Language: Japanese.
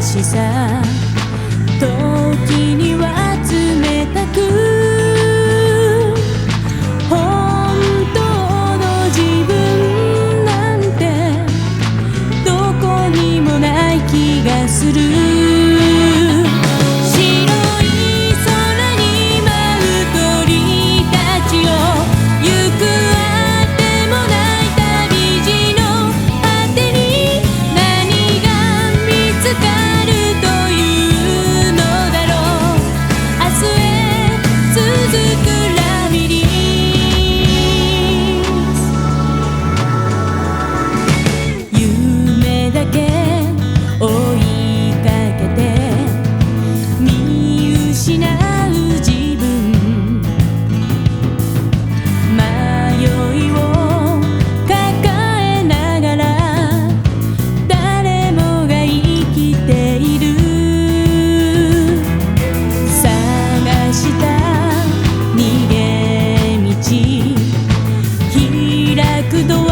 しさ時には冷たく本当の自分なんてどこにもない気がする。躍動